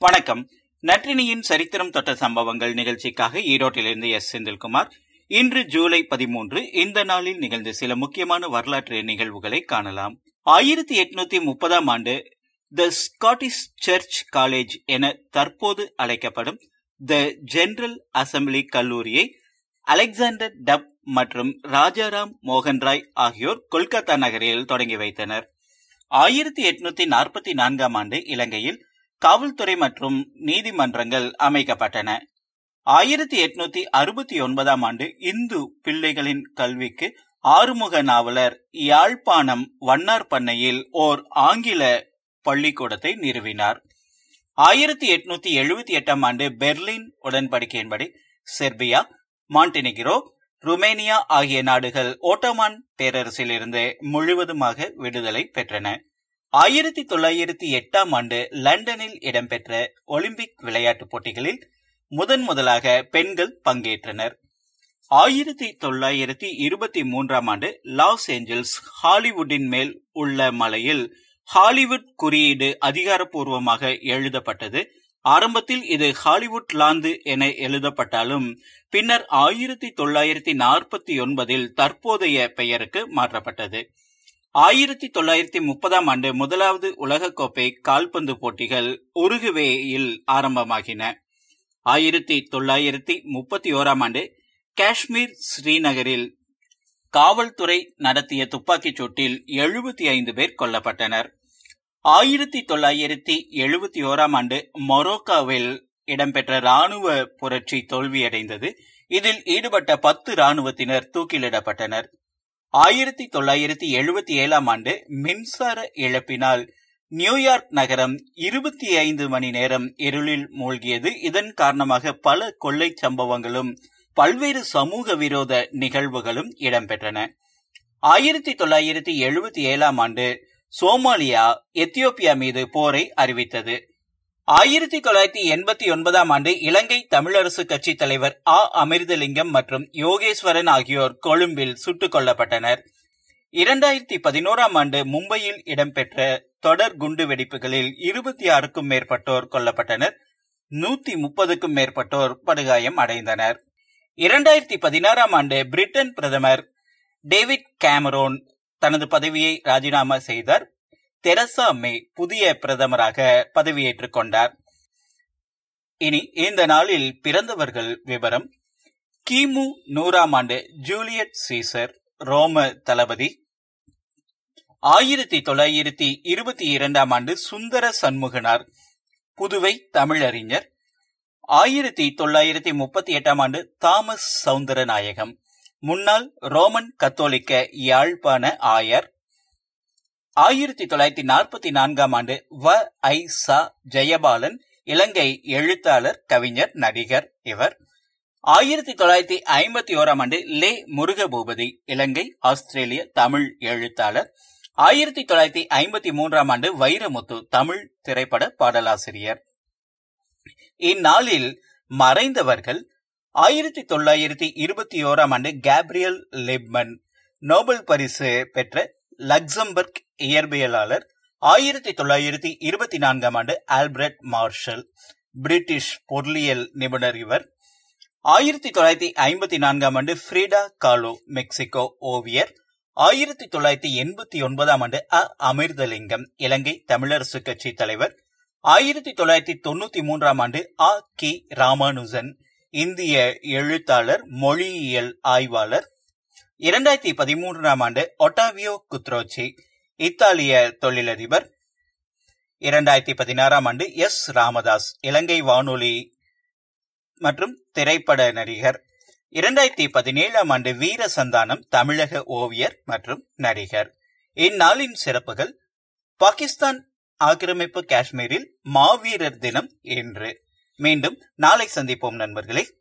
வணக்கம். நற்றினியின் சரித்திரம் தொட்ட சம்பவங்கள் நிகழ்ச்சிக்காக ஈரோட்டிலிருந்து எஸ். செந்தில்குமார். இன்று ஜூலை பதிமூன்று இந்த நாளில் நிகழ்ந்த சில முக்கியமான வரலாற்று நிகழ்வுகளை காணலாம். ஆயிரத்தி எட்நூத்தி முப்பதாம் ஆண்டு த ஸ்காட்டிஷ் சர்ச் காலேஜ் என தற்போது அழைக்கப்படும் த ஜெனரல் அசம்பிளி கல்லூரியை அலெக்சாண்டர் டப் மற்றும் ராஜாராம் மோகன் ராய் ஆகியோர் கொல்கத்தா நகரில் தொடங்கி வைத்தனர். ஆயிரத்தி எட்நூத்தி நாற்பத்தி நான்காம் ஆண்டு இலங்கையில் காவல்துறை மற்றும் நீதிமன்றங்கள் அமைக்கப்பட்டன. ஆயிரத்தி எட்நூத்தி அறுபத்தி ஒன்பதாம் ஆண்டு இந்து பிள்ளைகளின் கல்விக்கு ஆறுமுக நாவலர் யாழ்ப்பாணம் வண்ணார் பண்ணையில் ஓர் ஆங்கில பள்ளிக்கூடத்தை நிறுவினார். ஆயிரத்தி எட்நூத்தி எழுபத்தி எட்டாம் ஆண்டு பெர்லின் உடன்படிக்கையின்படி செர்பியா மாண்டினிகிரோ ருமேனியா ஆகிய நாடுகள் ஓட்டோமான் பேரரசிலிருந்து முழுவதுமாக விடுதலை பெற்றன. ஆயிரத்தி தொள்ளாயிரத்தி எட்டாம் ஆண்டு லண்டனில் இடம்பெற்ற ஒலிம்பிக் விளையாட்டுப் போட்டிகளில் முதன் முதலாக பெண்கள் பங்கேற்றனர். ஆயிரத்தி தொள்ளாயிரத்தி இருபத்தி மூன்றாம் ஆண்டு லாஸ் ஏஞ்சல்ஸ் ஹாலிவுட்டின் மேல் உள்ள மலையில் ஹாலிவுட் குறியீடு அதிகாரப்பூர்வமாக எழுதப்பட்டது. ஆரம்பத்தில் இது ஹாலிவுட் லாந்து என எழுதப்பட்டாலும் பின்னர் ஆயிரத்தி தொள்ளாயிரத்தி நாற்பத்தி ஒன்பதில் தற்போதைய பெயருக்கு மாற்றப்பட்டது. ஆயிரத்தி தொள்ளாயிரத்தி முப்பதாம் ஆண்டு முதலாவது உலகக்கோப்பை கால்பந்து போட்டிகள் உருகுவேயில் ஆரம்பமாகின. ஆயிரத்தி தொள்ளாயிரத்தி முப்பத்தி ஓராம் ஆண்டு காஷ்மீர் ஸ்ரீநகரில் காவல்துறை நடத்திய துப்பாக்கிச் சூட்டில் எழுபத்தி ஐந்து பேர் கொல்லப்பட்டனர். ஆயிரத்தி தொள்ளாயிரத்தி எழுபத்தி ஓராம் ஆண்டு மொரோக்காவில் இடம்பெற்ற ராணுவ புரட்சி தோல்வியடைந்தது. இதில் ஈடுபட்ட பத்து ராணுவத்தினர் தூக்கிலிடப்பட்டனர். ஆயிரத்தி தொள்ளாயிரத்தி எழுபத்தி ஏழாம் ஆண்டு மின்சார இழப்பினால் நியூயார்க் நகரம் இருபத்தி ஐந்து மணி நேரம் இருளில் மூழ்கியது. இதன் காரணமாக பல கொள்ளை சம்பவங்களும் பல்வேறு சமூக விரோத நிகழ்வுகளும் இடம்பெற்றன. ஆயிரத்தி தொள்ளாயிரத்தி எழுபத்தி ஏழாம் ஆண்டு சோமாலியா எத்தியோப்பியா மீது போரை அறிவித்தது. ஆயிரத்தி தொள்ளாயிரத்தி எண்பத்தி ஒன்பதாம் ஆண்டு இலங்கை தமிழரசு கட்சி தலைவர் ஆ. அமிர்தலிங்கம் மற்றும் யோகேஸ்வரன் ஆகியோர் கொழும்பில் சுட்டுக் கொல்லப்பட்டனர். இரண்டாயிரத்தி பதினோராம் ஆண்டு மும்பையில் இடம்பெற்ற தொடர் குண்டு வெடிப்புகளில் இருபத்தி ஆறுக்கும் மேற்பட்டோர் கொல்லப்பட்டனர். நூத்தி முப்பதுக்கும் மேற்பட்டோர் படுகாயம் அடைந்தனர். இரண்டாயிரத்தி பதினாறாம் ஆண்டு பிரிட்டன் பிரதமர் டேவிட் கேமரோன் தனது பதவியை ராஜினாமா செய்தார். தெரசா மே புதிய பிரதமராக பதவியேற்றுக் கொண்டார். இனி இந்த நாளில் பிறந்தவர்கள் விவரம். கிமு நூறாம் ஆண்டு ஜூலியட் சீசர் ரோம தளபதி. ஆயிரத்தி தொள்ளாயிரத்தி இருபத்தி இரண்டாம் ஆண்டு சுந்தர சண்முகனார் புதுவை தமிழறிஞர். ஆயிரத்தி தொள்ளாயிரத்தி முப்பத்தி எட்டாம் ஆண்டு தாமஸ் சவுந்தரநாயகம். முன்னாள் ரோமன் கத்தோலிக்க யாழ்ப்பாண ஆயர். ஆயிரத்தி தொள்ளாயிரத்தி நாற்பத்தி நான்காம் ஆண்டு வ. ஐ. சா. ஜெயபாலன் இலங்கை எழுத்தாளர் கவிஞர் நடிகர் இவர். ஆயிரத்தி தொள்ளாயிரத்தி ஐம்பத்தி ஓராம் ஆண்டு லே. முருகபூபதி இலங்கை ஆஸ்திரேலிய தமிழ் எழுத்தாளர். ஆயிரத்தி தொள்ளாயிரத்தி ஐம்பத்தி மூன்றாம் ஆண்டு வைரமுத்து தமிழ் திரைப்பட பாடலாசிரியர். இந்நாளில் மறைந்தவர்கள் ஆயிரத்தி தொள்ளாயிரத்தி இருபத்தி ஓராம் ஆண்டு கேப்ரியல் லிப்மன் நோபல் பரிசு பெற்ற லக்சம்பர்க் இயற்பியலாளர். ஆயிரத்தி தொள்ளாயிரத்தி இருபத்தி நான்காம் ஆண்டு ஆல்பர்ட் மார்ஷல் பிரிட்டிஷ் பொருளியல் நிபுணர் இவர். ஆயிரத்தி தொள்ளாயிரத்தி ஐம்பத்தி நான்காம் ஆண்டு ஃப்ரீடா காலோ மெக்சிகோ ஓவியர். ஆயிரத்தி தொள்ளாயிரத்தி எண்பத்தி ஒன்பதாம் ஆண்டு அ. அமிர்தலிங்கம் இலங்கை தமிழரசு கட்சி தலைவர். ஆயிரத்தி தொள்ளாயிரத்தி தொண்ணூத்தி மூன்றாம் ஆண்டு ஆ. கி. ராமானுஜன் இந்திய எழுத்தாளர் மொழியியல் ஆய்வாளர். இரண்டாயிரத்தி பதிமூன்றாம் ஆண்டு ஒட்டாவியோ குத்ரோச்சி இத்தாலிய தொழிலதிபர். இரண்டாயிரத்தி பதினாறாம் ஆண்டு எஸ். ராமதாஸ் இலங்கை வானொலி மற்றும் திரைப்பட நடிகர். இரண்டாயிரத்தி பதினேழாம் ஆண்டு வீர சந்தானம் தமிழக ஓவியர் மற்றும் நடிகர். இந்நாளின் சிறப்புகள் பாகிஸ்தான் ஆக்கிரமிப்பு காஷ்மீரில் மாவீரர் தினம் என்று மீண்டும் நாளை சந்திப்போம் நண்பர்களே.